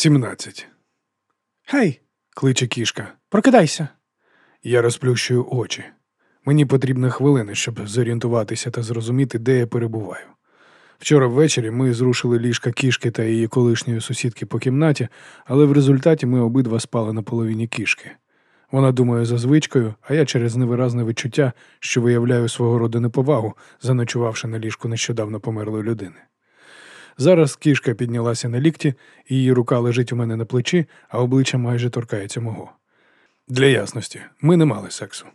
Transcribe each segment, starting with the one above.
Сімнадцять. Гей, кличе кішка. прокидайся. Я розплющую очі. Мені потрібна хвилина, щоб зорієнтуватися та зрозуміти, де я перебуваю. Вчора ввечері ми зрушили ліжка кішки та її колишньої сусідки по кімнаті, але в результаті ми обидва спали на половині кішки. Вона думає за звичкою, а я через невиразне відчуття, що виявляю свого роду неповагу, заночувавши на ліжку нещодавно померлої людини. Зараз кішка піднялася на лікті, її рука лежить у мене на плечі, а обличчя майже торкається мого. Для ясності, ми не мали сексу.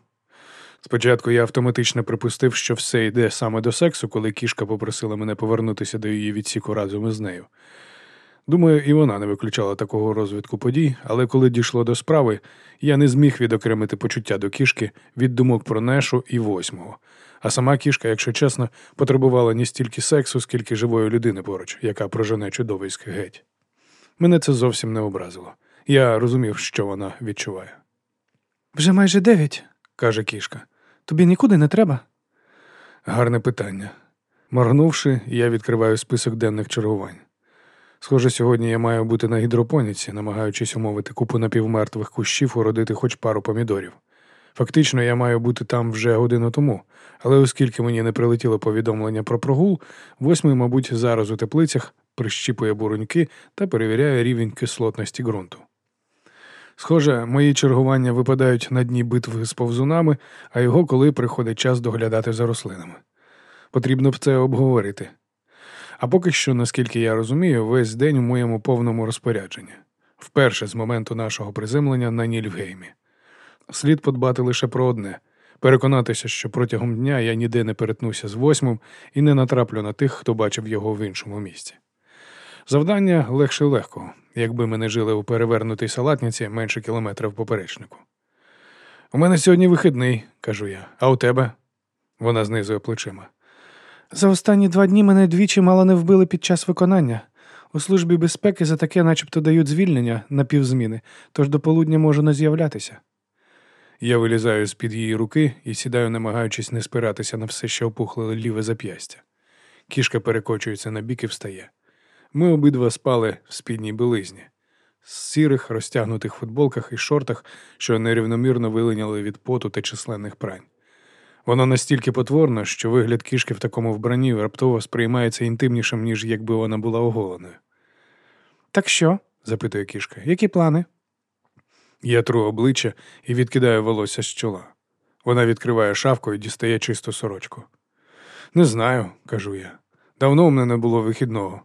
Спочатку я автоматично припустив, що все йде саме до сексу, коли кішка попросила мене повернутися до її відсіку разом із нею. Думаю, і вона не виключала такого розвитку подій, але коли дійшло до справи, я не зміг відокремити почуття до кішки від думок про Нешу і восьмого. А сама кішка, якщо чесно, потребувала не стільки сексу, скільки живої людини поруч, яка прожене чудовиськ геть. Мене це зовсім не образило. Я розумів, що вона відчуває. Вже майже дев'ять, каже кішка. Тобі нікуди не треба? Гарне питання. Моргнувши, я відкриваю список денних чергувань. Схоже, сьогодні я маю бути на гідропоніці, намагаючись умовити купу напівмертвих кущів уродити хоч пару помідорів. Фактично, я маю бути там вже годину тому, але оскільки мені не прилетіло повідомлення про прогул, восьмий, мабуть, зараз у теплицях прищіпує буруньки та перевіряє рівень кислотності ґрунту. Схоже, мої чергування випадають на дні битви з повзунами, а його коли приходить час доглядати за рослинами. Потрібно б це обговорити. А поки що, наскільки я розумію, весь день у моєму повному розпорядженні, вперше з моменту нашого приземлення на Нільфгеймі. Слід подбати лише про одне переконатися, що протягом дня я ніде не перетнуся з восьмим і не натраплю на тих, хто бачив його в іншому місці. Завдання легше легкого, якби ми не жили у перевернутій салатниці менше кілометра в поперечнику. У мене сьогодні вихідний, кажу я, а у тебе? Вона знизує плечима. За останні два дні мене двічі мало не вбили під час виконання. У службі безпеки за таке начебто дають звільнення на півзміни, тож до полудня можу не з'являтися. Я вилізаю з-під її руки і сідаю, намагаючись не спиратися на все, що опухле ліве зап'ястя. Кішка перекочується на бік і встає. Ми обидва спали в спідній білизні, з сірих, розтягнутих футболках і шортах, що нерівномірно вилиняли від поту та численних прань. Воно настільки потворно, що вигляд кішки в такому вбранні раптово сприймається інтимнішим, ніж якби вона була оголеною. Так що? запитує кішка, які плани? Я тру обличчя і відкидаю волосся з чола. Вона відкриває шавку і дістає чисту сорочку. Не знаю, кажу я. Давно в мене не було вихідного.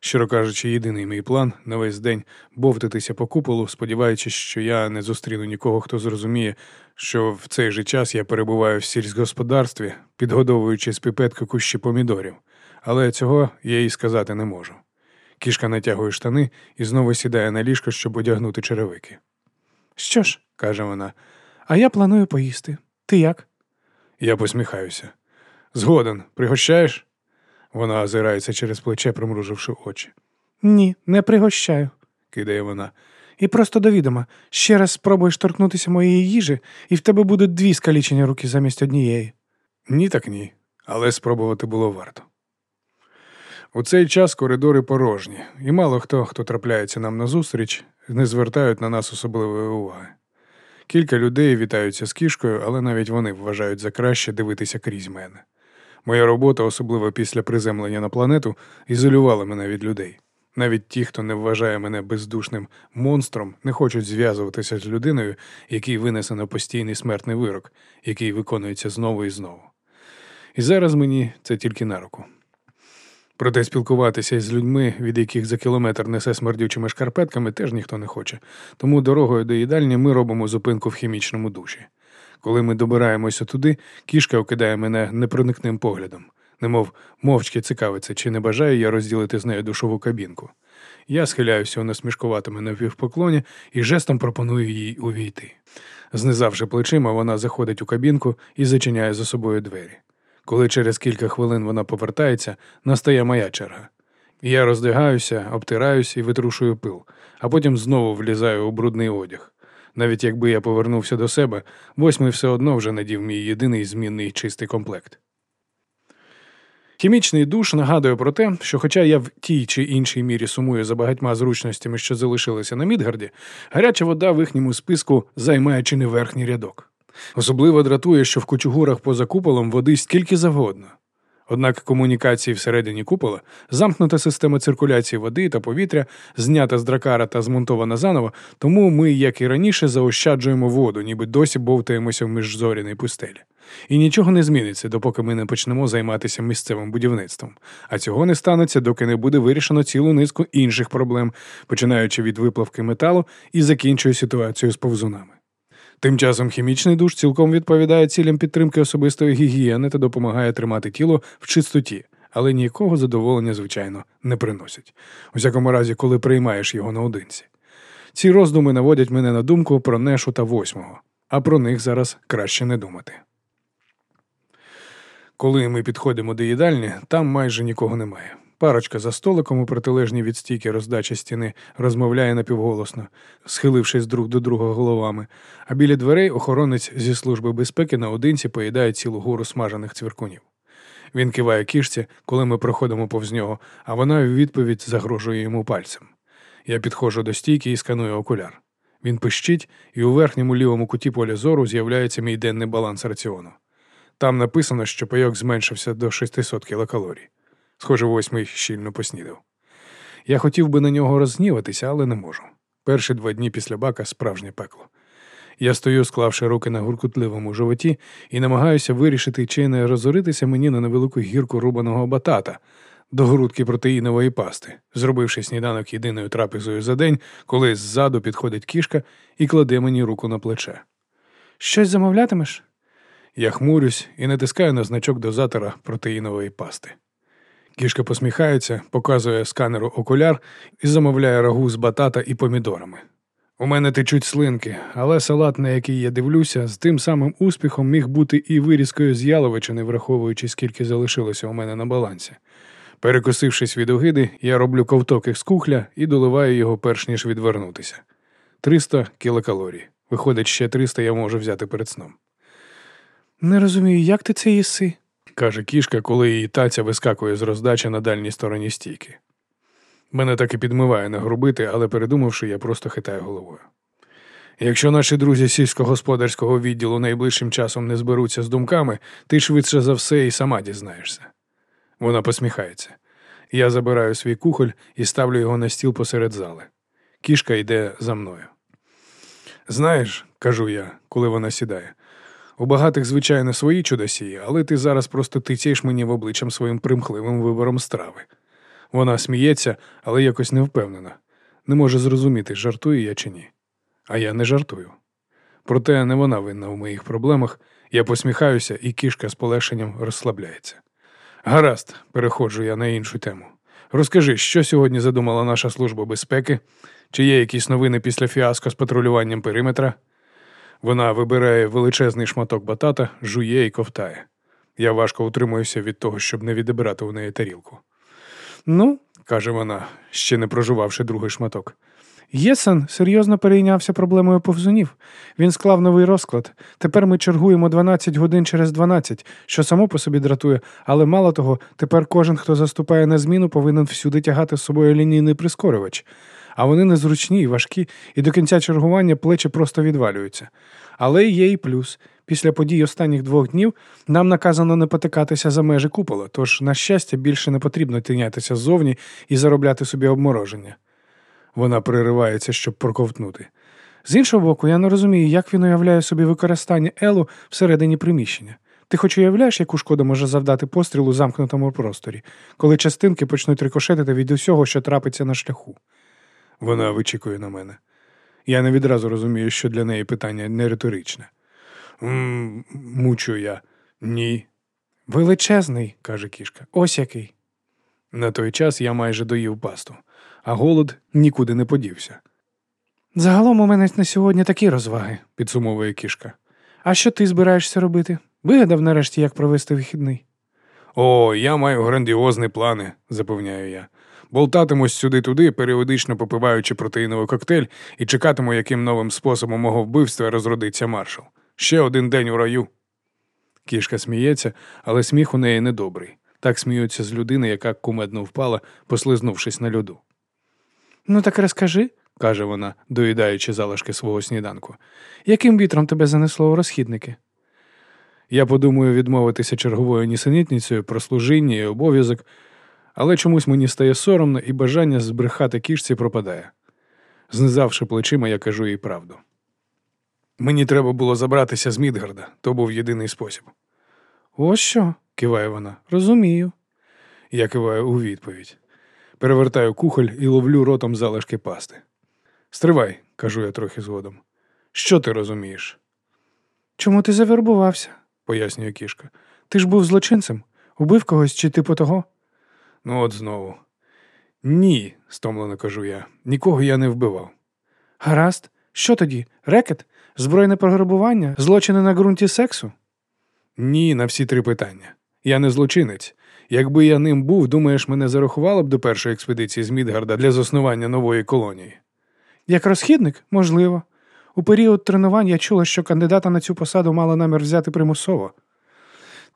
Щиро кажучи, єдиний мій план на весь день бовтатися по куполу, сподіваючись, що я не зустріну нікого, хто зрозуміє, що в цей же час я перебуваю в сільськогосподарстві, підгодовуючи з піпетки кущі помідорів, але цього я їй сказати не можу. Кішка натягує штани і знову сідає на ліжко, щоб одягнути черевики. Що ж, каже вона, а я планую поїсти. Ти як? Я посміхаюся. Згоден, пригощаєш? Вона озирається через плече, примруживши очі. Ні, не пригощаю, кидає вона. І просто до відома, ще раз спробуєш торкнутися моєї їжі, і в тебе будуть дві скалічені руки замість однієї. Ні, так ні, але спробувати було варто. У цей час коридори порожні, і мало хто, хто трапляється нам назустріч, не звертають на нас особливої уваги. Кілька людей вітаються з кішкою, але навіть вони вважають за краще дивитися крізь мене. Моя робота, особливо після приземлення на планету, ізолювала мене від людей. Навіть ті, хто не вважає мене бездушним монстром, не хочуть зв'язуватися з людиною, який винесено постійний смертний вирок, який виконується знову і знову. І зараз мені це тільки на руку. Проте спілкуватися з людьми, від яких за кілометр несе смердючими шкарпетками, теж ніхто не хоче. Тому дорогою до їдальні ми робимо зупинку в хімічному душі. Коли ми добираємося туди, кішка окидає мене непроникним поглядом, немов мовчки цікавиться, чи не бажаю я розділити з нею душову кабінку. Я схиляюся у насмішкуватому напівпоклоні і жестом пропоную їй увійти. Знизавши плечима, вона заходить у кабінку і зачиняє за собою двері. Коли через кілька хвилин вона повертається, настає моя черга. Я роздягаюся, обтираюсь і витрушую пил, а потім знову влізаю у брудний одяг. Навіть якби я повернувся до себе, восьмий все одно вже надів мій єдиний змінний чистий комплект. Хімічний душ нагадує про те, що, хоча я в тій чи іншій мірі сумую за багатьма зручностями, що залишилися на Мідгарді, гаряча вода в їхньому списку займає чи не верхній рядок. Особливо дратує, що в кучугурах поза куполом води стільки завгодно. Однак комунікації всередині купола, замкнута система циркуляції води та повітря, знята з дракара та змонтована заново, тому ми, як і раніше, заощаджуємо воду, ніби досі бовтаємося в міжзоряній пустелі. І нічого не зміниться, допоки ми не почнемо займатися місцевим будівництвом. А цього не станеться, доки не буде вирішено цілу низку інших проблем, починаючи від виплавки металу і закінчує ситуацію з повзунами. Тим часом хімічний душ цілком відповідає цілям підтримки особистої гігієни та допомагає тримати тіло в чистоті, але ніякого задоволення, звичайно, не приносить. У всякому разі, коли приймаєш його наодинці. Ці роздуми наводять мене на думку про Нешу та восьмого, а про них зараз краще не думати. Коли ми підходимо до їдальні, там майже нікого немає. Парочка за столиком у протилежній від стійки роздачі стіни розмовляє напівголосно, схилившись друг до друга головами, а біля дверей охоронець зі служби безпеки наодинці поїдає цілу гору смажених цвіркунів. Він киває кішці, коли ми проходимо повз нього, а вона в відповідь загрожує йому пальцем. Я підходжу до стійки і сканую окуляр. Він пищить, і у верхньому лівому куті поля зору з'являється мій денний баланс раціону. Там написано, що пайок зменшився до 600 кілокалорій. Схоже, восьмий щільно поснідав. Я хотів би на нього розгніватися, але не можу. Перші два дні після бака справжнє пекло. Я стою, склавши руки на гуркутливому животі, і намагаюся вирішити, чи не розоритися мені на невелику гірку рубаного батата до грудки протеїнової пасти, зробивши сніданок єдиною трапезою за день, коли ззаду підходить кішка і кладе мені руку на плече. Щось замовлятимеш? Я хмурюсь і натискаю на значок дозатора протеїнової пасти. Кішка посміхається, показує сканеру окуляр і замовляє рагу з батата і помідорами. У мене течуть слинки, але салат, на який я дивлюся, з тим самим успіхом міг бути і вирізкою з яловичини, враховуючи, скільки залишилося у мене на балансі. Перекосившись від огиди, я роблю ковток із кухля і доливаю його перш ніж відвернутися. 300 кілокалорій. Виходить, ще 300 я можу взяти перед сном. Не розумію, як ти це їси? Каже кішка, коли її таця вискакує з роздачі на дальній стороні стійки. Мене так і підмиває нагрубити, але передумавши, я просто хитаю головою. Якщо наші друзі сільськогосподарського відділу найближчим часом не зберуться з думками, ти швидше за все і сама дізнаєшся. Вона посміхається. Я забираю свій кухоль і ставлю його на стіл посеред зали. Кішка йде за мною. Знаєш, кажу я, коли вона сідає, у багатих, звичайно, свої чудосії, але ти зараз просто тицяєш мені в обличчям своїм примхливим вибором страви. Вона сміється, але якось не впевнена. Не може зрозуміти, жартую я чи ні. А я не жартую. Проте не вона винна у моїх проблемах. Я посміхаюся, і кішка з полегшенням розслабляється. Гаразд, переходжу я на іншу тему. Розкажи, що сьогодні задумала наша служба безпеки? Чи є якісь новини після фіаско з патрулюванням периметра? Вона вибирає величезний шматок батата, жує і ковтає. Я важко утримуюся від того, щоб не відібрати у неї тарілку. Ну, каже вона, ще не прожувавши другий шматок. Єсен серйозно перейнявся проблемою повзунів. Він склав новий розклад. Тепер ми чергуємо 12 годин через 12, що само по собі дратує, але мало того, тепер кожен, хто заступає на зміну, повинен всюди тягати з собою лінійний прискорювач. А вони незручні і важкі, і до кінця чергування плечі просто відвалюються. Але є і плюс. Після подій останніх двох днів нам наказано не потикатися за межі купола, тож, на щастя, більше не потрібно тинятися ззовні і заробляти собі обмороження. Вона приривається, щоб проковтнути. З іншого боку, я не розумію, як він уявляє собі використання Елу всередині приміщення. Ти хоч уявляєш, яку шкоду може завдати постріл у замкнутому просторі, коли частинки почнуть рикошетити від усього, що трапиться на шляху. Вона вичікує на мене. Я не відразу розумію, що для неї питання не риторичне. «М, Мучу я. Ні. Величезний, каже кішка. Ось який. На той час я майже доїв пасту, а голод нікуди не подівся. Загалом у мене на сьогодні такі розваги, підсумовує кішка. А що ти збираєшся робити? Вигадав нарешті, як провести вихідний. О, я маю грандіозні плани, запевняю я. Болтатимусь сюди-туди, періодично попиваючи протеїновий коктейль, і чекатиму, яким новим способом мого вбивства розродиться маршал. Ще один день у раю. Кішка сміється, але сміх у неї недобрий. Так сміються з людини, яка кумедно впала, послизнувшись на льоду. Ну так розкажи, каже вона, доїдаючи залишки свого сніданку. яким вітром тебе занесло у розхідники? Я подумаю відмовитися черговою нісенітницею про служіння і обов'язок, але чомусь мені стає соромно і бажання збрехати кішці пропадає. Знизавши плечима, я кажу їй правду. Мені треба було забратися з Мідгарда, то був єдиний спосіб. Ось що, киває вона. розумію. Я киваю у відповідь. Перевертаю кухоль і ловлю ротом залишки пасти. Стривай, кажу я трохи згодом. Що ти розумієш? Чому ти завербувався? пояснює кішка. Ти ж був злочинцем? Убив когось чи типу того? Ну, от знову. Ні, стомлено кажу я. Нікого я не вбивав. Гаразд. Що тоді? Рекет? Збройне пограбування? Злочини на ґрунті сексу? Ні, на всі три питання. Я не злочинець. Якби я ним був, думаєш, мене зарахувало б до першої експедиції з Мідгарда для заснування нової колонії. Як розхідник? Можливо. У період тренувань я чула, що кандидата на цю посаду мала намір взяти примусово.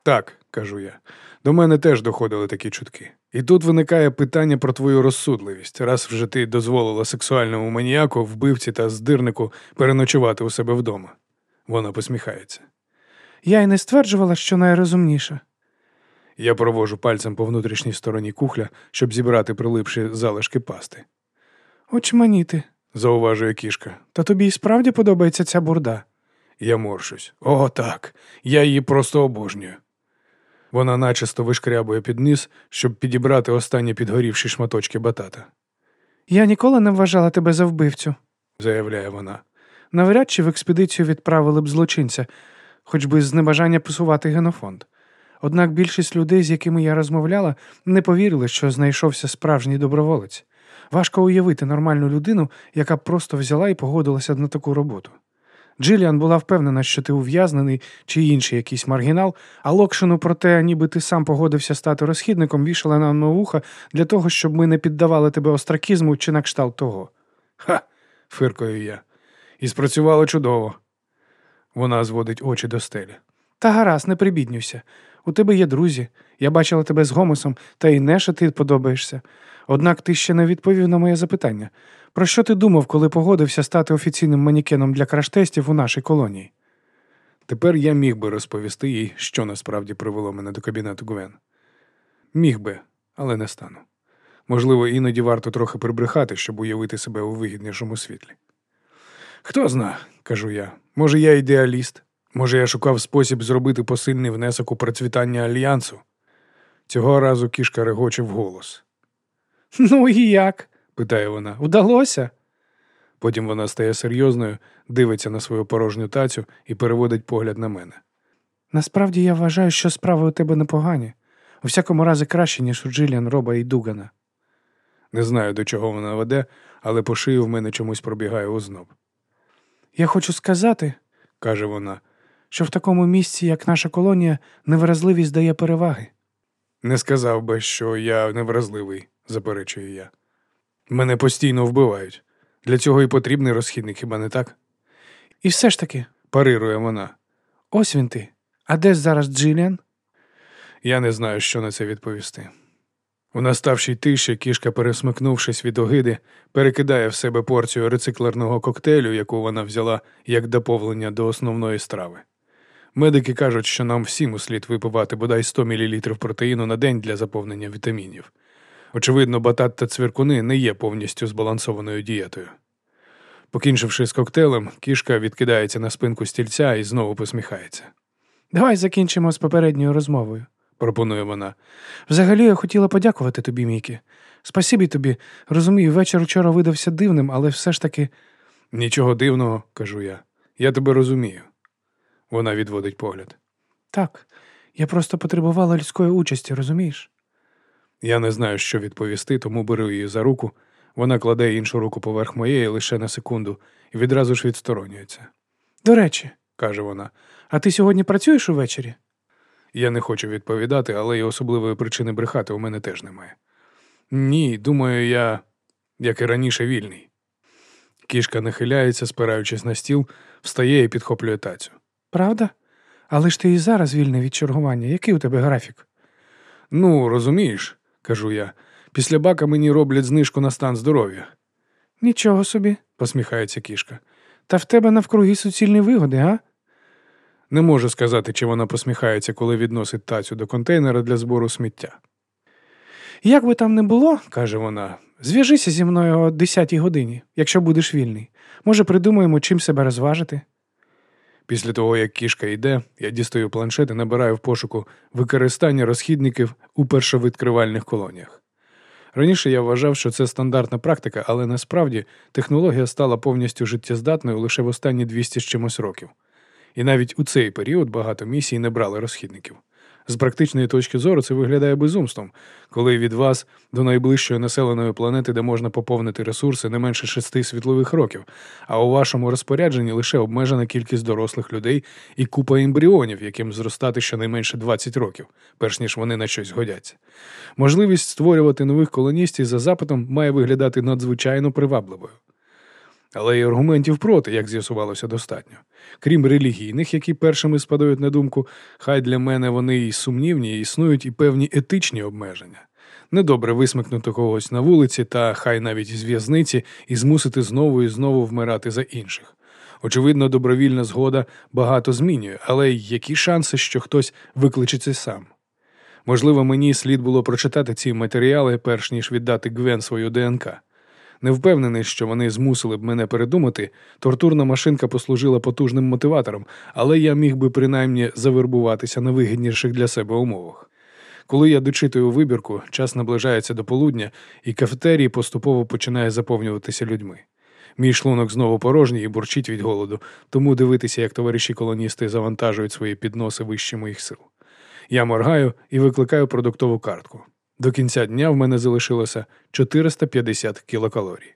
Так, кажу я. До мене теж доходили такі чутки. І тут виникає питання про твою розсудливість, раз вже ти дозволила сексуальному маніяку, вбивці та здирнику переночувати у себе вдома. Вона посміхається. Я й не стверджувала, що найрозумніша. Я провожу пальцем по внутрішній стороні кухля, щоб зібрати прилипші залишки пасти. Очманіти, Зауважує кішка. та тобі й справді подобається ця бурда. Я морщусь. О, так. Я її просто обожнюю. Вона начисто вишкрябує під низ, щоб підібрати останні підгорівші шматочки батата, Я ніколи не вважала тебе за вбивцю. заявляє вона. Навряд чи в експедицію відправили б злочинця, хоч би з небажання посувати генофонд. Однак більшість людей, з якими я розмовляла, не повірили, що знайшовся справжній доброволець. Важко уявити нормальну людину, яка просто взяла і погодилася на таку роботу. Джиліан була впевнена, що ти ув'язнений чи інший якийсь маргінал, а Локшину про те, ніби ти сам погодився стати розхідником, вішала нам на вуха для того, щоб ми не піддавали тебе остракізму чи на кшталт того. Ха. фиркаю я. І спрацювало чудово. Вона зводить очі до стелі. Та гаразд, не прибіднюйся. У тебе є друзі. Я бачила тебе з Гомосом, та й Неша ти подобаєшся. Однак ти ще не відповів на моє запитання. Про що ти думав, коли погодився стати офіційним манікеном для краш-тестів у нашій колонії? Тепер я міг би розповісти їй, що насправді привело мене до кабінету Гвен. Міг би, але не стану. Можливо, іноді варто трохи прибрехати, щоб уявити себе у вигіднішому світлі. Хто зна, кажу я. Може, я ідеаліст, може, я шукав спосіб зробити посильний внесок у процвітання альянсу. Цього разу кішка регоче вголос. Ну і як? Питає вона. Удалося? Потім вона стає серйозною, дивиться на свою порожню тацю і переводить погляд на мене. Насправді я вважаю, що справи у тебе непогані. У всякому разі краще, ніж у Джиліан, Роба і Дугана. Не знаю, до чого вона веде, але по шию в мене чомусь пробігає озноб. Я хочу сказати, каже вона. що в такому місці, як наша колонія, невразливість дає переваги. Не сказав би, що я невразливий, заперечую я. Мене постійно вбивають. Для цього і потрібний розхідник, хіба не так? І все ж таки, Парирує вона. ось він ти. А де зараз Джиліан? Я не знаю, що на це відповісти. У наставшій тиші кішка, пересмикнувшись від огиди, перекидає в себе порцію рециклерного коктейлю, яку вона взяла як доповнення до основної страви. Медики кажуть, що нам всім услід випивати бодай 100 мл протеїну на день для заповнення вітамінів. Очевидно, батат та цвіркуни не є повністю збалансованою дієтою. Покінчивши з коктейлем, кішка відкидається на спинку стільця і знову посміхається. Давай закінчимо з попередньою розмовою. Пропонує вона. Взагалі я хотіла подякувати тобі, Мікі. Спасибі тобі. Розумію, вечір вчора видався дивним, але все ж таки. Нічого дивного, кажу я. Я тебе розумію. Вона відводить погляд. Так, я просто потребувала людської участі, розумієш? Я не знаю, що відповісти, тому беру її за руку. Вона кладе іншу руку поверх моєї лише на секунду і відразу ж відсторонюється, До речі, каже вона. а ти сьогодні працюєш увечері? Я не хочу відповідати, але й особливої причини брехати у мене теж немає. Ні, думаю, я, як і раніше, вільний. Кішка нахиляється, спираючись на стіл, встає і підхоплює тацю. Правда? Але ж ти і зараз вільний від чергування. Який у тебе графік? Ну, розумієш, кажу я. Після бака мені роблять знижку на стан здоров'я. Нічого собі, посміхається кішка. та в тебе навкруги суцільні вигоди, га? Не можу сказати, чи вона посміхається, коли відносить тацю до контейнера для збору сміття. Як би там не було, каже вона, зв'яжися зі мною о 10 годині, якщо будеш вільний. Може, придумаємо, чим себе розважити. Після того, як кішка йде, я дістаю планшет і набираю в пошуку використання розхідників у першовідкривальних колоніях. Раніше я вважав, що це стандартна практика, але насправді технологія стала повністю життєздатною лише в останні 200 з чимось років. І навіть у цей період багато місій не брали розхідників. З практичної точки зору це виглядає безумством, коли від вас до найближчої населеної планети, де можна поповнити ресурси не менше шести світлових років, а у вашому розпорядженні лише обмежена кількість дорослих людей і купа ембріонів, яким зростати щонайменше 20 років, перш ніж вони на щось годяться. Можливість створювати нових колоністів за запитом має виглядати надзвичайно привабливою. Але й аргументів проти, як з'ясувалося, достатньо. Крім релігійних, які першими спадають на думку, хай для мене вони і сумнівні, існують і певні етичні обмеження. Недобре висмикнути когось на вулиці та хай навіть з в'язниці і змусити знову і знову вмирати за інших. Очевидно, добровільна згода багато змінює, але які шанси, що хтось викличеться сам? Можливо, мені слід було прочитати ці матеріали, перш ніж віддати Гвен свою ДНК. Не впевнений, що вони змусили б мене передумати, тортурна машинка послужила потужним мотиватором, але я міг би принаймні завербуватися на вигідніших для себе умовах. Коли я дочитую вибірку, час наближається до полудня, і кафетерій поступово починає заповнюватися людьми. Мій шлунок знову порожній і бурчить від голоду, тому дивитися, як товариші колоністи завантажують свої підноси вище моїх сил. Я моргаю і викликаю продуктову картку. До кінця дня в мене залишилося 450 кілокалорій.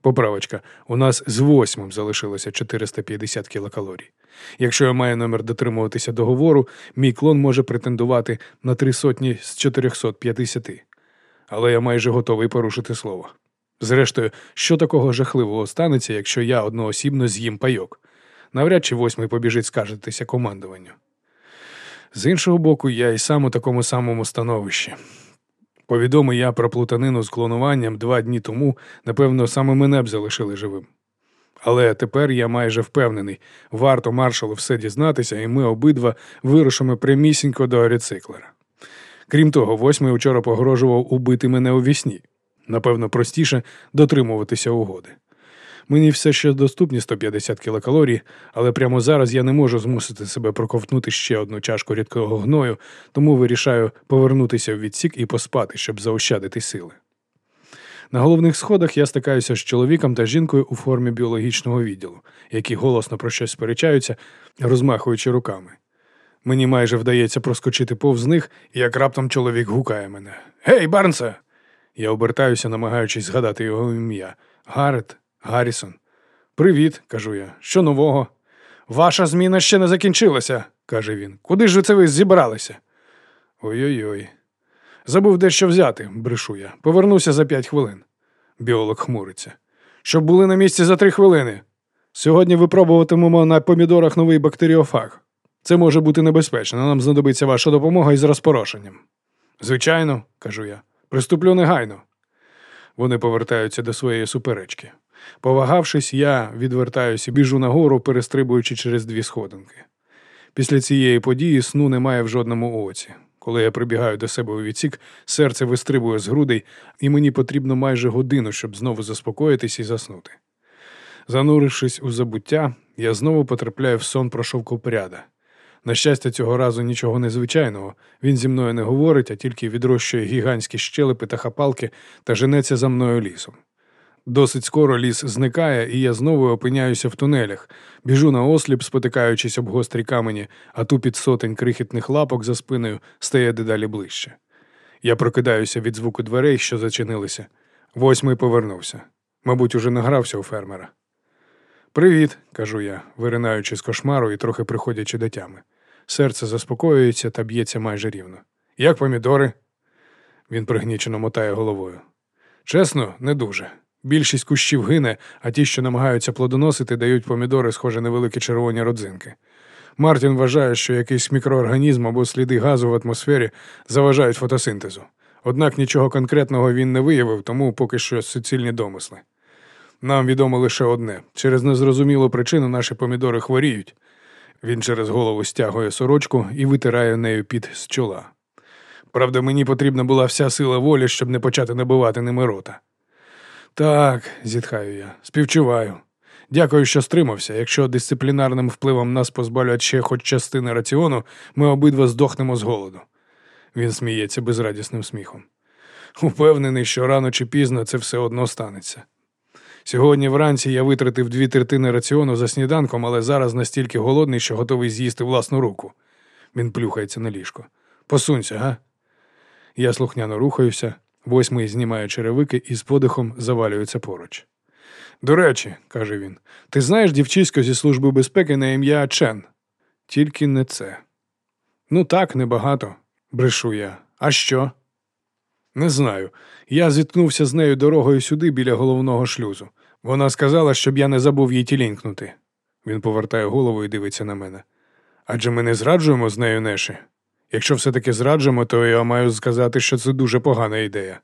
Поправочка, у нас з восьмим залишилося 450 кілокалорій. Якщо я маю номер дотримуватися договору, мій клон може претендувати на три сотні з 450. Але я майже готовий порушити слово. Зрештою, що такого жахливого станеться, якщо я одноосібно з'їм пайок? Навряд чи восьмий побіжить скаржитися командуванню. З іншого боку, я і сам у такому самому становищі. Повідомий я про плутанину з клонуванням два дні тому, напевно, саме мене б залишили живим. Але тепер я майже впевнений, варто маршалу все дізнатися, і ми обидва вирушимо прямісінько до рециклера. Крім того, восьмий учора погрожував убити мене у вісні. Напевно, простіше дотримуватися угоди. Мені все ще доступні 150 кілокалорій, але прямо зараз я не можу змусити себе проковтнути ще одну чашку рідкого гною, тому вирішаю повернутися в відсік і поспати, щоб заощадити сили. На головних сходах я стикаюся з чоловіком та жінкою у формі біологічного відділу, які голосно про щось сперечаються, розмахуючи руками. Мені майже вдається проскочити повз них, як раптом чоловік гукає мене. Гей, Барнсе! Я обертаюся, намагаючись згадати його ім'я. Гарет, Гаррісон. Привіт, кажу я. Що нового? Ваша зміна ще не закінчилася, каже він. Куди ж ви це ви зібралися? Ой-ой-ой. Забув дещо взяти, брешу я. Повернуся за п'ять хвилин. Біолог хмуриться. Щоб були на місці за три хвилини. Сьогодні випробуватимемо на помідорах новий бактеріофаг. Це може бути небезпечно, нам знадобиться ваша допомога із розпорошенням. Звичайно, кажу я, приступлю негайно. Вони повертаються до своєї суперечки. Повагавшись, я відвертаюся біжу нагору, перестрибуючи через дві сходинки. Після цієї події сну немає в жодному оці. Коли я прибігаю до себе у відсік, серце вистрибує з грудей, і мені потрібно майже годину, щоб знову заспокоїтись і заснути. Занурившись у забуття, я знову потрапляю в сон про шовкопряда. На щастя, цього разу нічого незвичайного. Він зі мною не говорить, а тільки відрощує гігантські щелепи та хапалки та женеться за мною лісом. Досить скоро ліс зникає, і я знову опиняюся в тунелях, біжу на осліп, спотикаючись об гострі камені, а тупіт сотень крихітних лапок за спиною стає дедалі ближче. Я прокидаюся від звуку дверей, що зачинилися. Восьмий повернувся. Мабуть, уже награвся у фермера. Привіт, кажу я, виринаючи з кошмару і трохи приходячи до тями. Серце заспокоюється та б'ється майже рівно. Як помідори? Він пригнічено мотає головою. Чесно, не дуже. Більшість кущів гине, а ті, що намагаються плодоносити, дають помідори, схоже на великі червоні родзинки. Мартін вважає, що якийсь мікроорганізм або сліди газу в атмосфері заважають фотосинтезу. Однак нічого конкретного він не виявив, тому поки що суцільні домисли. Нам відомо лише одне: через незрозумілу причину наші помідори хворіють. Він через голову стягує сорочку і витирає нею під з чола. Правда, мені потрібна була вся сила волі, щоб не почати набивати ними рота. Так, зітхаю я, співчуваю. Дякую, що стримався. Якщо дисциплінарним впливом нас позбавлять ще хоч частини раціону, ми обидва здохнемо з голоду. Він сміється безрадісним сміхом. Упевнений, що рано чи пізно це все одно станеться. Сьогодні вранці я витратив дві третини раціону за сніданком, але зараз настільки голодний, що готовий з'їсти власну руку. Він плюхається на ліжко. Посунься, га? Я слухняно рухаюся, восьмий знімає черевики і з подихом завалюється поруч. До речі, каже він, ти знаєш дівчисько зі Служби безпеки на ім'я Чен? Тільки не це. Ну так, небагато, брешу я. А що? Не знаю. Я зіткнувся з нею дорогою сюди біля головного шлюзу. Вона сказала, щоб я не забув їй тілінкнути. Він повертає голову і дивиться на мене. Адже ми не зраджуємо з нею Неші. Якщо все-таки зраджуємо, то я маю сказати, що це дуже погана ідея.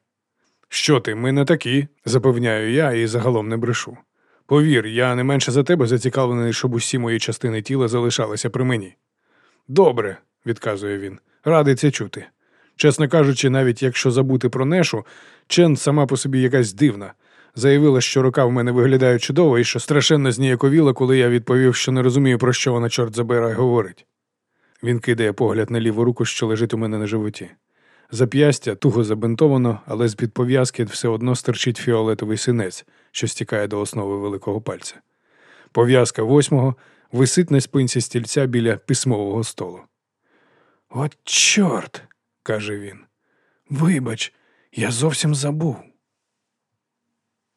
Що ти, ми не такі, запевняю я і загалом не брешу. Повір, я не менше за тебе зацікавлений, щоб усі мої частини тіла залишалися при мені. Добре, відказує він, радий це чути. Чесно кажучи, навіть якщо забути про Нешу, Чен сама по собі якась дивна. Заявила, що рука в мене виглядає чудово і що страшенно зніяковіла, коли я відповів, що не розумію, про що вона, чорт забирай, говорить. Він кидає погляд на ліву руку, що лежить у мене на животі. Зап'ястя туго забинтовано, але з-під пов'язки все одно стерчить фіолетовий синець, що стікає до основи великого пальця. Пов'язка восьмого висить на спинці стільця біля письмового столу. От чорт, каже він. Вибач, я зовсім забув.